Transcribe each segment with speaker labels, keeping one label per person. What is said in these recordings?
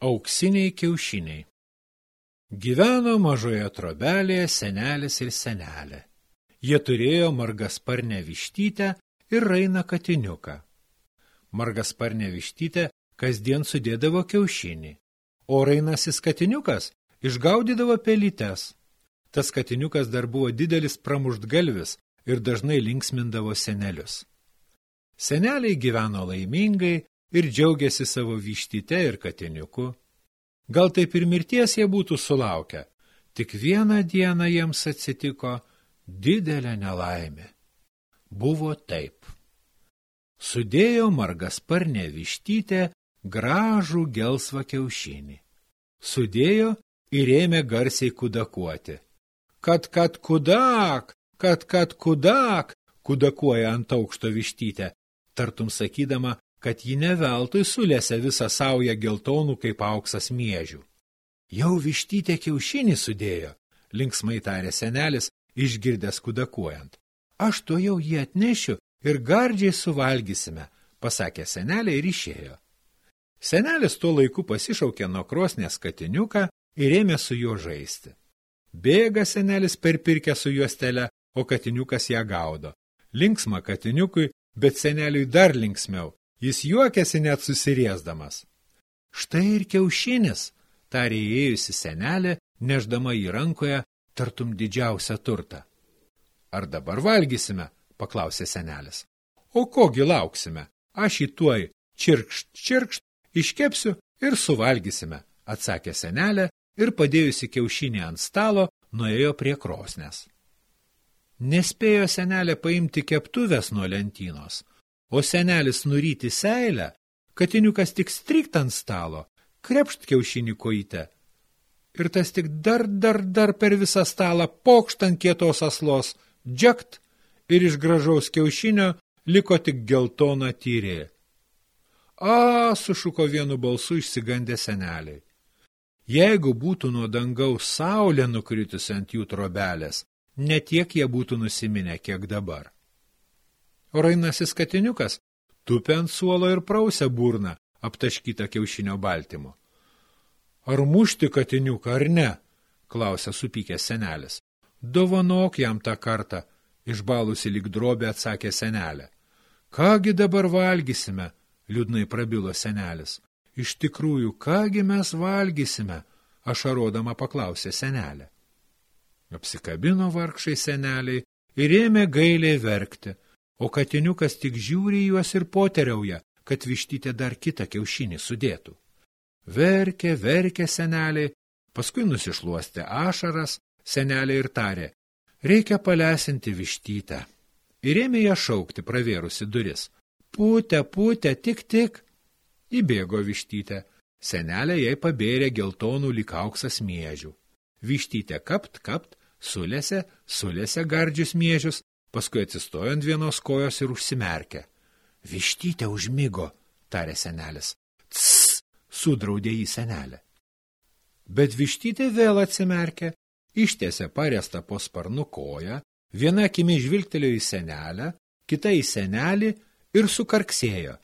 Speaker 1: Auksiniai kiaušiniai Gyveno mažoje trobelėje senelis ir senelė. Jie turėjo margasparnę vištytę ir rainą katiniuką. Margasparnė vištytė kasdien sudėdavo kiaušinį, o rainasis katiniukas išgaudydavo pelytes. Tas katiniukas dar buvo didelis pramuštgalvis ir dažnai linksmindavo senelius. Seneliai gyveno laimingai ir džiaugiasi savo vištyte ir katiniuku. Gal taip ir mirties jie būtų sulaukę, tik vieną dieną jiems atsitiko didelė nelaimė. Buvo taip. Sudėjo margasparnė vištytė gražų gelsvą kiaušinį. Sudėjo ir ėmė garsiai kudakuoti. Kad, kad kudak, kad, kad kudak, kudakuoja ant aukšto vištytę, tartum sakydama, kad ji neveltui sulėse visą saują geltonų kaip auksas miežių. Jau vištytė kiaušinį sudėjo, linksmai tarė senelis, išgirdęs kudakuojant. Aš to jau jį atnešiu ir gardžiai suvalgysime, pasakė senelė ir išėjo. Senelis tuo laiku pasišaukė nuo krosnės katiniuką ir ėmė su juo žaisti. Bėga senelis per pirkę su juostelę, o katiniukas ją gaudo. Linksma katiniukui, bet seneliui dar linksmiau, Jis juokėsi net susiriesdamas. Štai ir kiaušinis, tarė įėjusi senelė, neždama į rankoje tartum didžiausią turtą. Ar dabar valgysime? paklausė senelis. O kogi lauksime? Aš į tuoj čirkšt, čirkšt, iškepsiu ir suvalgysime, atsakė senelė ir padėjusi kiaušinį ant stalo, nuėjo prie krosnės. Nespėjo senelė paimti keptuvės nuo lentynos – o senelis nuryti seilę, katiniukas tik strikt ant stalo, krepšt kiaušinį kojite. Ir tas tik dar, dar, dar per visą stalą pokšt ant kietos aslos, džekt ir iš gražaus kiaušinio liko tik geltona tyrė. A, sušuko vienu balsu išsigandė seneliai. Jeigu būtų nuo dangaus saulė nukritusi ant jų trobelės, netiek jie būtų nusiminę, kiek dabar. O rainasis katiniukas tupia ant suolo ir prausia burną, aptaškytą kiaušinio baltymu. Ar mušti katiniuką, ar ne? klausia supykęs senelis. Dovanok jam tą kartą, išbalusi lik drobė atsakė senelė. Kągi dabar valgysime, liūdnai prabilo senelis. Iš tikrųjų, kągi mes valgysime, ašarodama paklausė senelė. Apsikabino vargšai seneliai ir ėmė gailiai verkti – o katiniukas tik žiūri juos ir poteriauja, kad vištytė dar kitą kiaušinį sudėtų. Verkė, verkė seneliai, paskui nusišluostė ašaras, seneliai ir tarė, reikia palesinti vištytę. Ir ėmė ją šaukti, pravėrusi duris. Putė, putė, tik, tik. Įbėgo vištytė. Senelė jai pabėrė geltonų lyg auksas miežių. Vištytė kapt, kapt, sulėse, sulėse gardžius miežius, paskui atsistojo ant vienos kojos ir užsimerkė. Vištytė užmigo, tarė senelis. Cs, sudraudė jį senelė. Bet vištytė vėl atsimerkė, ištiesė parestą po sparnu koją, viena akimi žvilgtelėjo į senelę, kita į senelį ir sukarksėjo.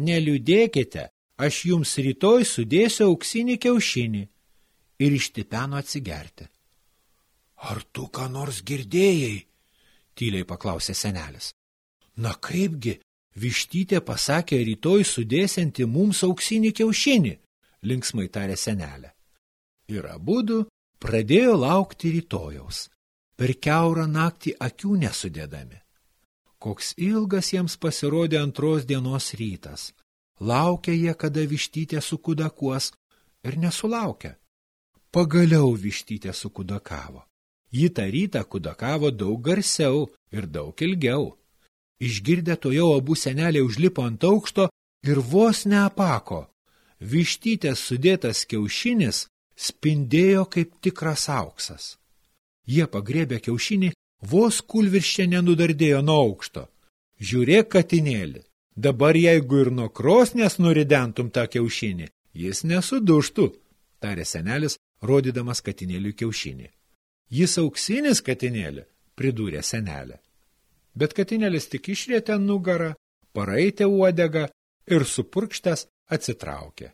Speaker 1: Neliūdėkite, aš jums rytoj sudėsiu auksinį kiaušinį. Ir ištipeno atsigerti. Ar tu ką nors girdėjai? Tyliai paklausė senelis. Na kaipgi, vištytė pasakė rytoj sudėsianti mums auksinį kiaušinį, linksmai tarė senelė. Ir abudu pradėjo laukti rytojaus, per keurą naktį akių nesudėdami. Koks ilgas jiems pasirodė antros dienos rytas. Laukia jie, kada vištytė sukudakuos ir nesulaukia. Pagaliau vištytė sukudakavo. Ji tą rytą kudakavo daug garsiau ir daug ilgiau. Išgirdę to jau abu seneliai užlipo ant aukšto ir vos neapako. Vištytės sudėtas kiaušinis spindėjo kaip tikras auksas. Jie pagrėbė kiaušinį, vos kulvirščia nenudardėjo nuo aukšto. Žiūrėk, katinėlį, dabar jeigu ir nuo krosnės nuridentum tą kiaušinį, jis nesuduštų, tarė senelis, rodydamas katinėliui kiaušinį. Jis auksinis katinėlė, pridūrė senelė. Bet katinėlis tik išrėtė nugarą, paraitė uodegą ir supurkštęs atsitraukė.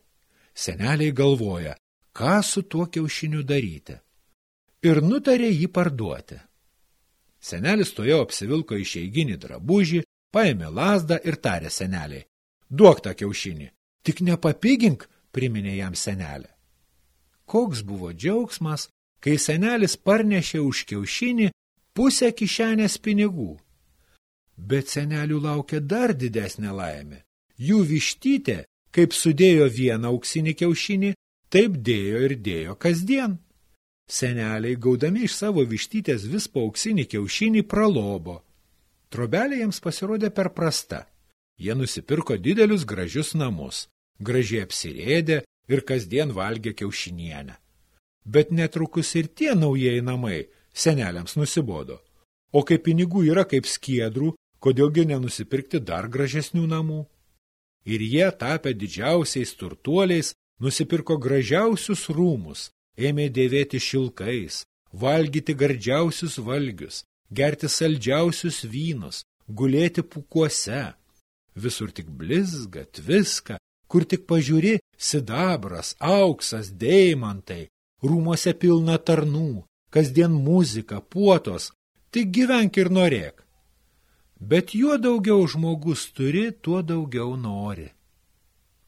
Speaker 1: Seneliai galvoja, ką su tuo kiaušiniu daryti. Ir nutarė jį parduoti. Senelis tojo apsivilko išeiginį drabužį, paėmė lasdą ir tarė seneliai. Duok tą kiaušinį, tik nepapigink, priminė jam senelė. Koks buvo džiaugsmas, kai senelis parnešė už kiaušinį pusę kišenės pinigų. Bet senelių laukia dar didesnė laimė. Jų vištytė, kaip sudėjo vieną auksinį kiaušinį, taip dėjo ir dėjo kasdien. Seneliai, gaudami iš savo vištytės vis po auksinį kiaušinį, pralobo. Trobelė jiems pasirodė per prasta. Jie nusipirko didelius gražius namus, gražiai apsirėdė ir kasdien valgė kiaušinienę. Bet netrukus ir tie naujieji namai seneliams nusibodo. O kai pinigų yra kaip skiedrų, kodėlgi nenusipirkti dar gražesnių namų? Ir jie, tapę didžiausiais turtuoliais, nusipirko gražiausius rūmus, ėmė dėvėti šilkais, valgyti gardžiausius valgius, gerti saldžiausius vynus, gulėti pukuose. Visur tik blizga, tviska, kur tik pažiūri sidabras, auksas, deimantai, rūmose pilna tarnų, kasdien muzika, puotos, tik gyvenk ir norėk. Bet juo daugiau žmogus turi, tuo daugiau nori.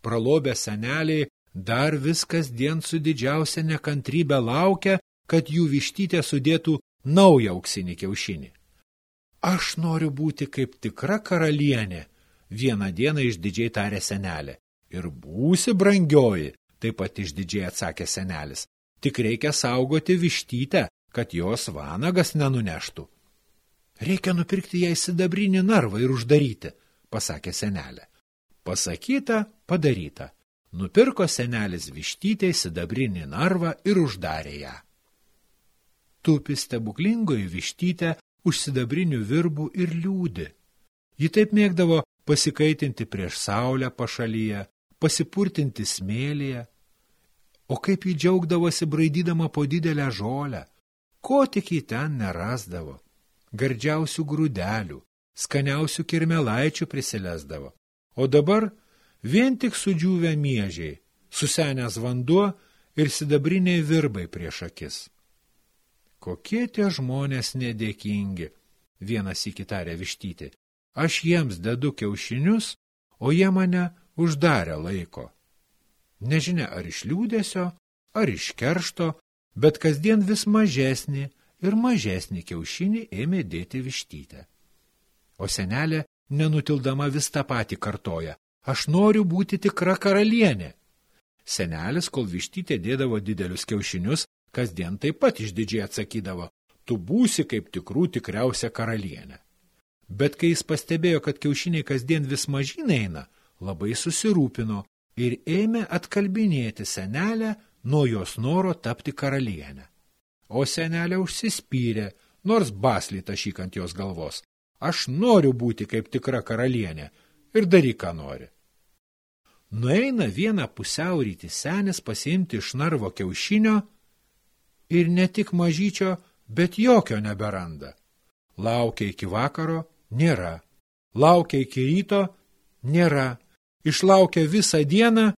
Speaker 1: Pralobę seneliai dar viskas dien su didžiausia nekantrybė laukia, kad jų vištytė sudėtų naują auksinį kiaušinį. Aš noriu būti kaip tikra karalienė, vieną dieną išdidžiai tarė senelė. Ir būsi brangioji, taip pat išdidžiai atsakė senelis. Tik reikia saugoti vištytę, kad jos vanagas nenuneštų. Reikia nupirkti jai sidabrinį narvą ir uždaryti, pasakė senelė. Pasakyta, padaryta. Nupirko senelis vištytei sidabrinį narvą ir uždarė ją. Tupi stebuklingoji vištytė už sidabrinių virbų ir liūdi. Ji taip mėgdavo pasikaitinti prieš saulę pašalyje, pasipurtinti smėlėje. O kaip jį džiaugdavosi braidydama po didelę žolę, ko tik jį ten nerasdavo. Gardžiausių grūdelių, skaniausių kirmelaičių prisilesdavo. O dabar vien tik sudžiūvę miežiai, susenęs vanduo ir sidabriniai virbai prieš akis. Kokie tie žmonės nedėkingi, vienas į kitarę vištyti. Aš jiems dedu kiaušinius, o jie mane uždarę laiko. Nežinia, ar iš liūdėsio, ar iš keršto, bet kasdien vis mažesnį ir mažesnį kiaušinį ėmė dėti vištytę. O senelė, nenutildama vis tą patį kartoja, aš noriu būti tikra karalienė. Senelis, kol vištytė dėdavo didelius kiaušinius, kasdien taip pat išdidžiai atsakydavo, tu būsi kaip tikrų tikriausia karalienė. Bet kai jis pastebėjo, kad kiaušiniai kasdien vis mažyn eina, labai susirūpino ir ėmė atkalbinėti senelę nuo jos noro tapti karalienę. O senelė užsispyrė, nors baslį tašyk ant jos galvos. Aš noriu būti kaip tikra karalienė ir daryk, ką nori. Nueina vieną pusiauryti senis pasiimti iš narvo kiaušinio ir ne tik mažyčio, bet jokio neberanda. Laukia iki vakaro, nėra. Laukia iki ryto, nėra. Išlaukia visą dieną,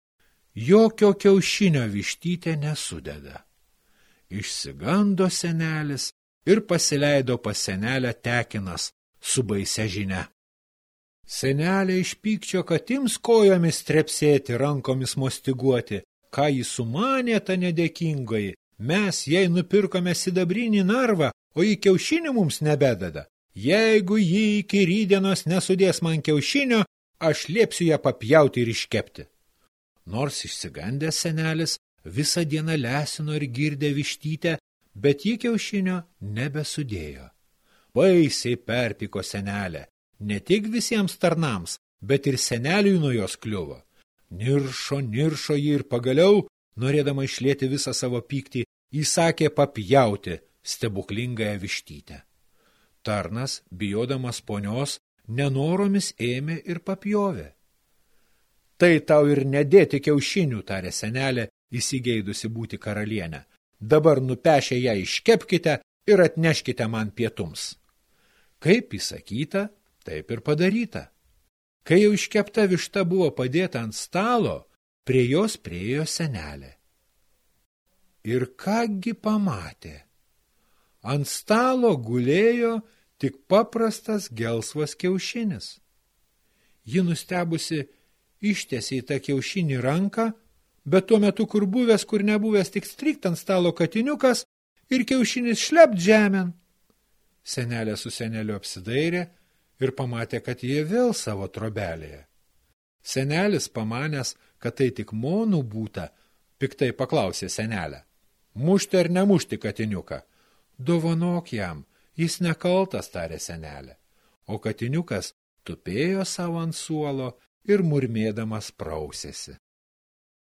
Speaker 1: jokio kiaušinio vištytė nesudeda. Išsigando senelis ir pasileido pas senelę tekinas su baise žinia. Senelė iš pykčio, kad ims kojomis trepsėti, rankomis mostiguoti, ką jis sumanė tą nedėkingoji, mes jai nupirkome sidabrinį narvą, o į kiaušinį mums nebedada. Jeigu jį iki rydienos nesudės man kiaušinio, aš liepsiu ją papjauti ir iškepti. Nors išsigandęs senelis visą dieną lesino ir girdė vištytę, bet ji kiaušinio nebesudėjo. Baisiai perpiko senelė, ne tik visiems tarnams, bet ir seneliui nuo jos kliuvo. Niršo, niršo jį ir pagaliau, norėdama išlėti visą savo pyktį, įsakė papjauti stebuklingąją vištytę. Tarnas, bijodamas ponios, nenoromis ėmė ir papjovė. Tai tau ir nedėti kiaušinių, tarė senelė, įsigeidusi būti karalienę. Dabar nupešę ją iškepkite ir atneškite man pietums. Kaip įsakyta, taip ir padaryta. Kai jau iškepta višta buvo padėta ant stalo, prie jos priejo senelė. Ir kągi pamatė? Ant stalo gulėjo tik paprastas gelsvas kiaušinis. Ji nustebusi ištėsi į tą kiaušinį ranką, bet tuo metu, kur buvęs, kur nebuvęs, tik strikt ant stalo katiniukas ir kiaušinis šlept žemėn. Senelė su seneliu apsidairė ir pamatė, kad jie vėl savo trobelėje. Senelis pamanęs, kad tai tik monų būta, piktai paklausė senelę. Mušti ar nemušti katiniuką? Dovanok jam, jis nekaltas, tarė senelė. O katiniukas tupėjo savo ant suolo ir murmėdamas prausėsi.